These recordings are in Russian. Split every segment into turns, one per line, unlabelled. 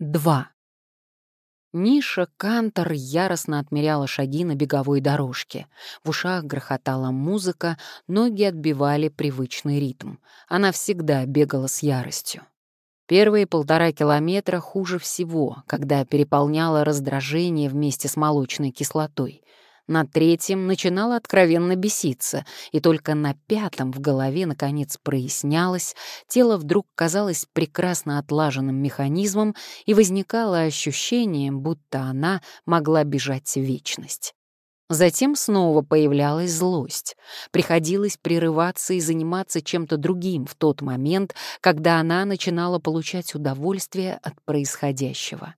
2. Ниша Кантор яростно отмеряла шаги на беговой дорожке. В ушах грохотала музыка, ноги отбивали привычный ритм. Она всегда бегала с яростью. Первые полтора километра хуже всего, когда переполняло раздражение вместе с молочной кислотой. На третьем начинала откровенно беситься, и только на пятом в голове наконец прояснялось, тело вдруг казалось прекрасно отлаженным механизмом, и возникало ощущение, будто она могла бежать вечность. Затем снова появлялась злость. Приходилось прерываться и заниматься чем-то другим в тот момент, когда она начинала получать удовольствие от происходящего.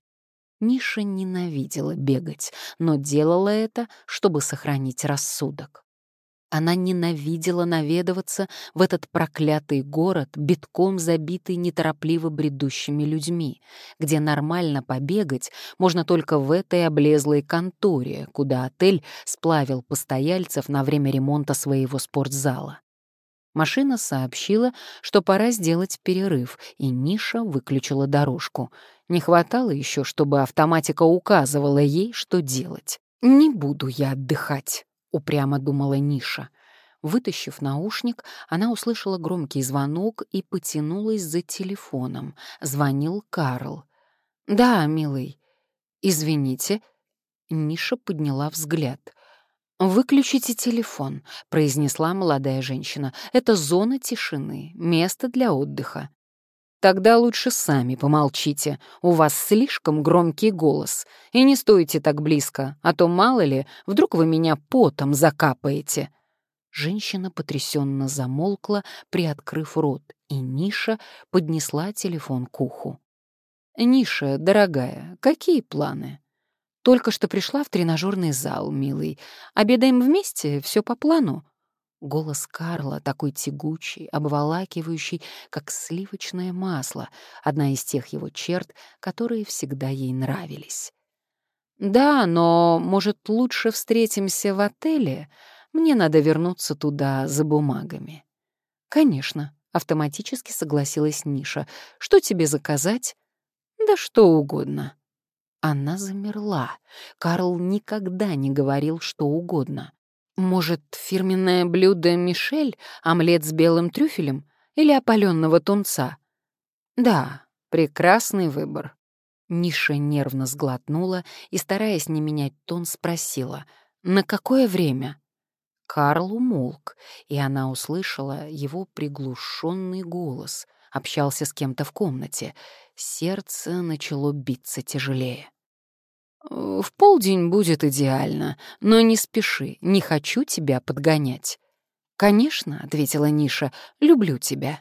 Ниша ненавидела бегать, но делала это, чтобы сохранить рассудок. Она ненавидела наведываться в этот проклятый город, битком забитый неторопливо бредущими людьми, где нормально побегать можно только в этой облезлой конторе, куда отель сплавил постояльцев на время ремонта своего спортзала. Машина сообщила, что пора сделать перерыв, и Ниша выключила дорожку. Не хватало еще, чтобы автоматика указывала ей, что делать. «Не буду я отдыхать», — упрямо думала Ниша. Вытащив наушник, она услышала громкий звонок и потянулась за телефоном. Звонил Карл. «Да, милый. Извините». Ниша подняла взгляд — «Выключите телефон», — произнесла молодая женщина. «Это зона тишины, место для отдыха». «Тогда лучше сами помолчите. У вас слишком громкий голос. И не стойте так близко, а то, мало ли, вдруг вы меня потом закапаете». Женщина потрясенно замолкла, приоткрыв рот, и Ниша поднесла телефон к уху. «Ниша, дорогая, какие планы?» Только что пришла в тренажерный зал, милый. Обедаем вместе, все по плану». Голос Карла такой тягучий, обволакивающий, как сливочное масло, одна из тех его черт, которые всегда ей нравились. «Да, но, может, лучше встретимся в отеле? Мне надо вернуться туда за бумагами». «Конечно», — автоматически согласилась Ниша. «Что тебе заказать?» «Да что угодно». Она замерла. Карл никогда не говорил что угодно. Может, фирменное блюдо Мишель, омлет с белым трюфелем или опаленного тунца? Да, прекрасный выбор. Ниша нервно сглотнула и, стараясь не менять тон, спросила, «На какое время?» Карл умолк, и она услышала его приглушенный голос, общался с кем-то в комнате. Сердце начало биться тяжелее. «В полдень будет идеально, но не спеши, не хочу тебя подгонять». «Конечно», — ответила Ниша, — «люблю тебя».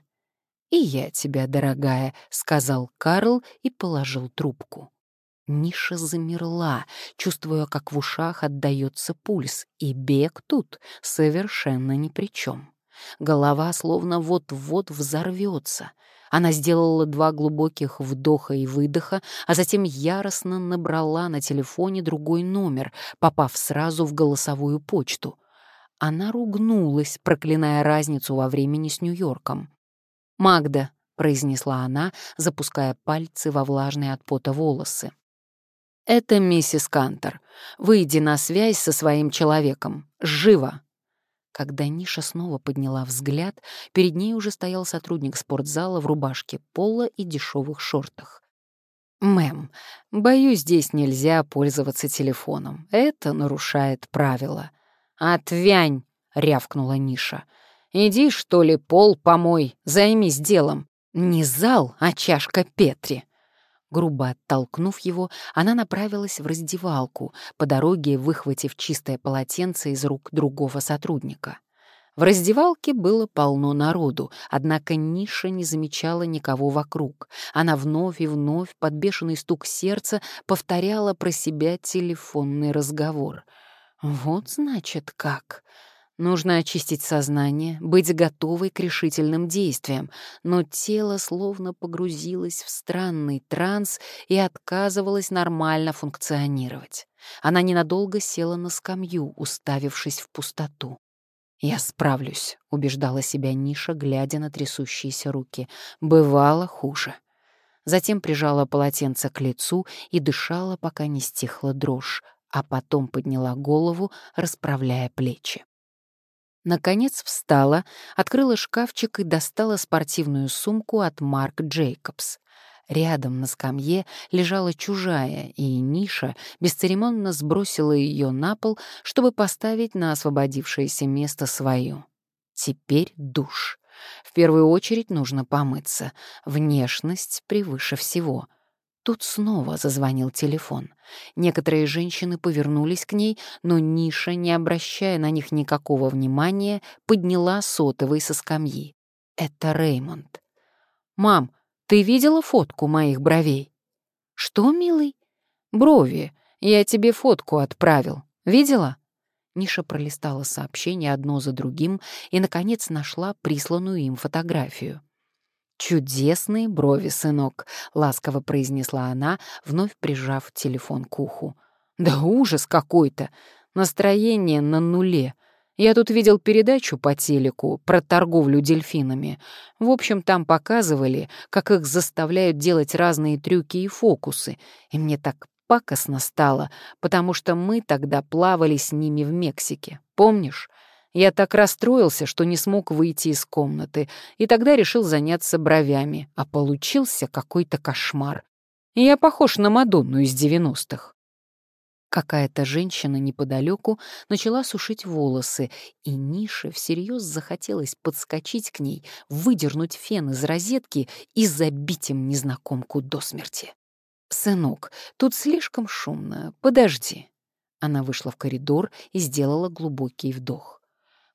«И я тебя, дорогая», — сказал Карл и положил трубку. Ниша замерла, чувствуя, как в ушах отдаётся пульс, и бег тут совершенно ни при чем. Голова словно вот-вот взорвется. Она сделала два глубоких вдоха и выдоха, а затем яростно набрала на телефоне другой номер, попав сразу в голосовую почту. Она ругнулась, проклиная разницу во времени с Нью-Йорком. «Магда», — произнесла она, запуская пальцы во влажные от пота волосы. «Это миссис Кантер. Выйди на связь со своим человеком. Живо!» Когда Ниша снова подняла взгляд, перед ней уже стоял сотрудник спортзала в рубашке пола и дешевых шортах. «Мэм, боюсь, здесь нельзя пользоваться телефоном. Это нарушает правила». «Отвянь!» — рявкнула Ниша. «Иди, что ли, пол помой, займись делом. Не зал, а чашка Петри». Грубо оттолкнув его, она направилась в раздевалку, по дороге выхватив чистое полотенце из рук другого сотрудника. В раздевалке было полно народу, однако Ниша не замечала никого вокруг. Она вновь и вновь, под бешеный стук сердца, повторяла про себя телефонный разговор. «Вот значит как!» Нужно очистить сознание, быть готовой к решительным действиям, но тело словно погрузилось в странный транс и отказывалось нормально функционировать. Она ненадолго села на скамью, уставившись в пустоту. «Я справлюсь», — убеждала себя Ниша, глядя на трясущиеся руки. «Бывало хуже». Затем прижала полотенце к лицу и дышала, пока не стихла дрожь, а потом подняла голову, расправляя плечи. Наконец встала, открыла шкафчик и достала спортивную сумку от Марк Джейкобс. Рядом на скамье лежала чужая, и Ниша бесцеремонно сбросила ее на пол, чтобы поставить на освободившееся место свою. Теперь душ. В первую очередь нужно помыться. Внешность превыше всего — Тут снова зазвонил телефон. Некоторые женщины повернулись к ней, но Ниша, не обращая на них никакого внимания, подняла сотовый со скамьи. Это Реймонд. «Мам, ты видела фотку моих бровей?» «Что, милый?» «Брови. Я тебе фотку отправил. Видела?» Ниша пролистала сообщения одно за другим и, наконец, нашла присланную им фотографию. «Чудесные брови, сынок», — ласково произнесла она, вновь прижав телефон к уху. «Да ужас какой-то! Настроение на нуле. Я тут видел передачу по телеку про торговлю дельфинами. В общем, там показывали, как их заставляют делать разные трюки и фокусы. И мне так пакостно стало, потому что мы тогда плавали с ними в Мексике. Помнишь? Я так расстроился, что не смог выйти из комнаты, и тогда решил заняться бровями, а получился какой-то кошмар. я похож на Мадонну из девяностых. Какая-то женщина неподалеку начала сушить волосы, и Нише всерьез захотелось подскочить к ней, выдернуть фен из розетки и забить им незнакомку до смерти. «Сынок, тут слишком шумно, подожди». Она вышла в коридор и сделала глубокий вдох.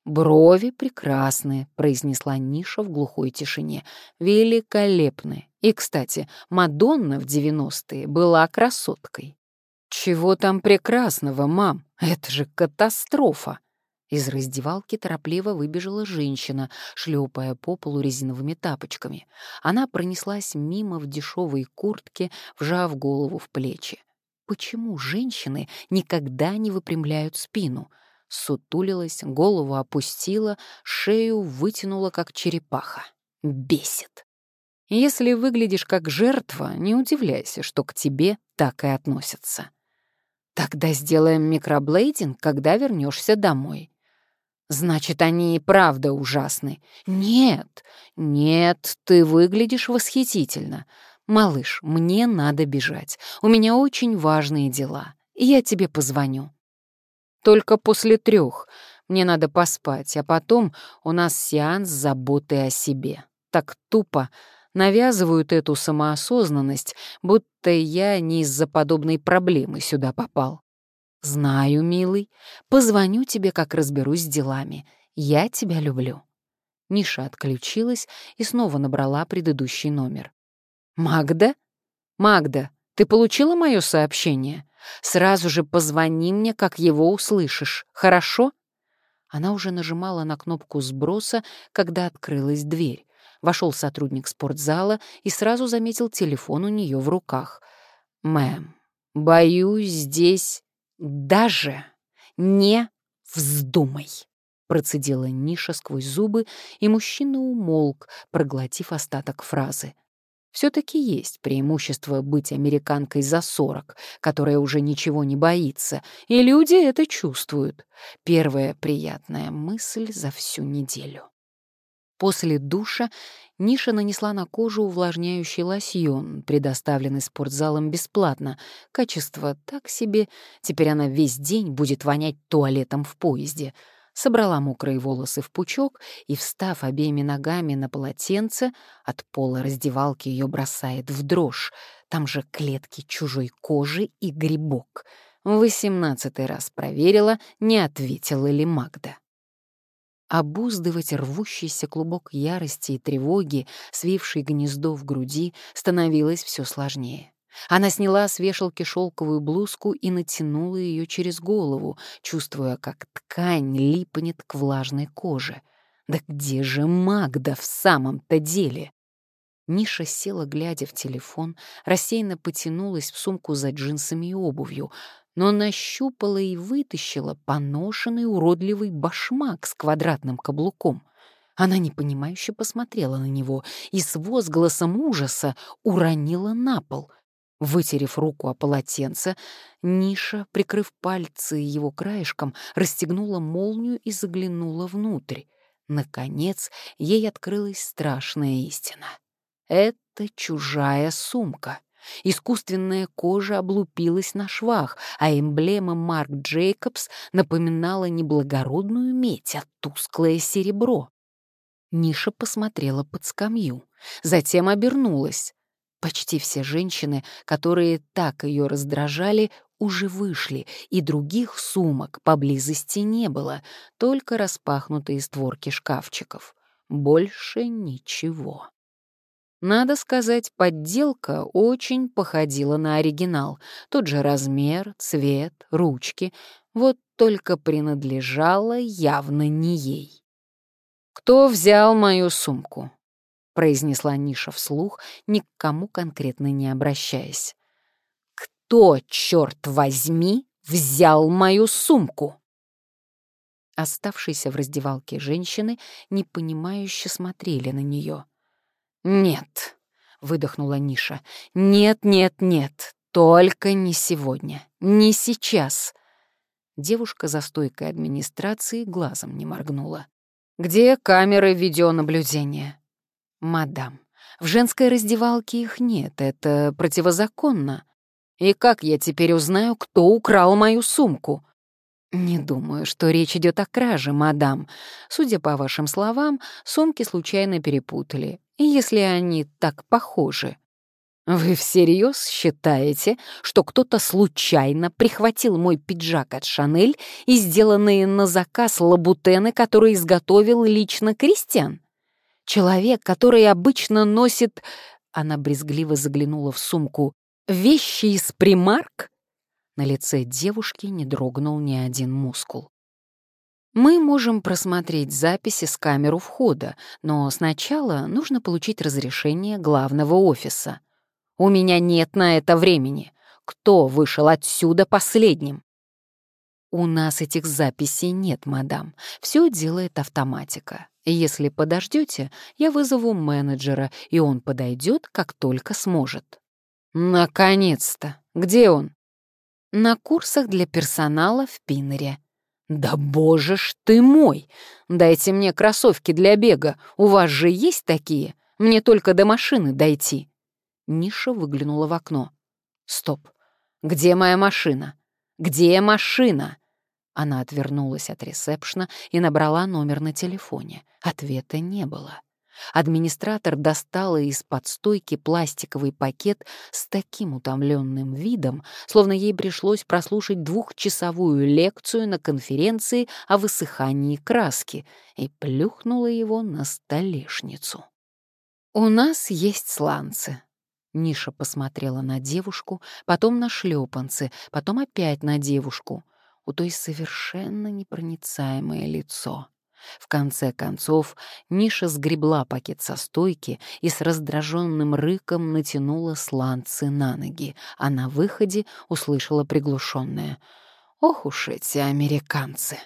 «Брови прекрасные», — произнесла Ниша в глухой тишине. «Великолепны. И, кстати, Мадонна в девяностые была красоткой». «Чего там прекрасного, мам? Это же катастрофа!» Из раздевалки торопливо выбежала женщина, шлепая по полу резиновыми тапочками. Она пронеслась мимо в дешевой куртке, вжав голову в плечи. Почему женщины никогда не выпрямляют спину? Сутулилась, голову опустила, шею вытянула, как черепаха. Бесит. Если выглядишь как жертва, не удивляйся, что к тебе так и относятся. Тогда сделаем микроблейдинг, когда вернешься домой. Значит, они и правда ужасны. Нет, нет, ты выглядишь восхитительно. Малыш, мне надо бежать. У меня очень важные дела. Я тебе позвоню. Только после трех. Мне надо поспать, а потом у нас сеанс заботы о себе. Так тупо навязывают эту самоосознанность, будто я не из-за подобной проблемы сюда попал. Знаю, милый, позвоню тебе, как разберусь с делами. Я тебя люблю. Ниша отключилась и снова набрала предыдущий номер. «Магда? Магда, ты получила мое сообщение?» Сразу же позвони мне, как его услышишь, хорошо?» Она уже нажимала на кнопку сброса, когда открылась дверь. Вошел сотрудник спортзала и сразу заметил телефон у нее в руках. «Мэм, боюсь, здесь даже не вздумай!» Процедила Ниша сквозь зубы, и мужчина умолк, проглотив остаток фразы. Все-таки есть преимущество быть американкой за 40, которая уже ничего не боится, и люди это чувствуют. Первая приятная мысль за всю неделю. После душа Ниша нанесла на кожу увлажняющий лосьон, предоставленный спортзалом бесплатно. Качество так себе, теперь она весь день будет вонять туалетом в поезде — собрала мокрые волосы в пучок и, встав обеими ногами на полотенце, от пола раздевалки ее бросает в дрожь. Там же клетки чужой кожи и грибок. Восемнадцатый раз проверила, не ответила ли Магда. Обуздывать рвущийся клубок ярости и тревоги, свивший гнездо в груди, становилось все сложнее. Она сняла с вешалки шелковую блузку и натянула ее через голову, чувствуя, как ткань липнет к влажной коже. Да где же Магда в самом-то деле? Ниша села, глядя в телефон, рассеянно потянулась в сумку за джинсами и обувью, но нащупала и вытащила поношенный уродливый башмак с квадратным каблуком. Она непонимающе посмотрела на него и с возгласом ужаса уронила на пол. Вытерев руку о полотенце, Ниша, прикрыв пальцы его краешком, расстегнула молнию и заглянула внутрь. Наконец, ей открылась страшная истина. Это чужая сумка. Искусственная кожа облупилась на швах, а эмблема Марк Джейкобс напоминала не благородную медь, а тусклое серебро. Ниша посмотрела под скамью, затем обернулась. Почти все женщины, которые так ее раздражали, уже вышли, и других сумок поблизости не было, только распахнутые створки шкафчиков. Больше ничего. Надо сказать, подделка очень походила на оригинал. Тот же размер, цвет, ручки. Вот только принадлежала явно не ей. «Кто взял мою сумку?» — произнесла Ниша вслух, ни к кому конкретно не обращаясь. «Кто, черт возьми, взял мою сумку?» Оставшиеся в раздевалке женщины непонимающе смотрели на нее. «Нет», — выдохнула Ниша, — «нет, нет, нет, только не сегодня, не сейчас». Девушка за стойкой администрации глазом не моргнула. «Где камеры видеонаблюдения?» «Мадам, в женской раздевалке их нет, это противозаконно. И как я теперь узнаю, кто украл мою сумку?» «Не думаю, что речь идет о краже, мадам. Судя по вашим словам, сумки случайно перепутали если они так похожи. Вы всерьез считаете, что кто-то случайно прихватил мой пиджак от Шанель и сделанные на заказ лабутены, которые изготовил лично Кристиан? Человек, который обычно носит... Она брезгливо заглянула в сумку. «Вещи из примарк?» На лице девушки не дрогнул ни один мускул. Мы можем просмотреть записи с камеру входа, но сначала нужно получить разрешение главного офиса. У меня нет на это времени. Кто вышел отсюда последним? У нас этих записей нет, мадам. Все делает автоматика. Если подождете, я вызову менеджера, и он подойдет, как только сможет. Наконец-то! Где он? На курсах для персонала в Пиннере. «Да боже ж ты мой! Дайте мне кроссовки для бега. У вас же есть такие? Мне только до машины дойти». Ниша выглянула в окно. «Стоп! Где моя машина? Где машина?» Она отвернулась от ресепшна и набрала номер на телефоне. Ответа не было. Администратор достала из-под стойки пластиковый пакет с таким утомленным видом, словно ей пришлось прослушать двухчасовую лекцию на конференции о высыхании краски, и плюхнула его на столешницу. «У нас есть сланцы». Ниша посмотрела на девушку, потом на шлепанцы, потом опять на девушку. У той совершенно непроницаемое лицо. В конце концов, Ниша сгребла пакет со стойки и с раздраженным рыком натянула сланцы на ноги, а на выходе услышала приглушенное «Ох уж эти американцы!»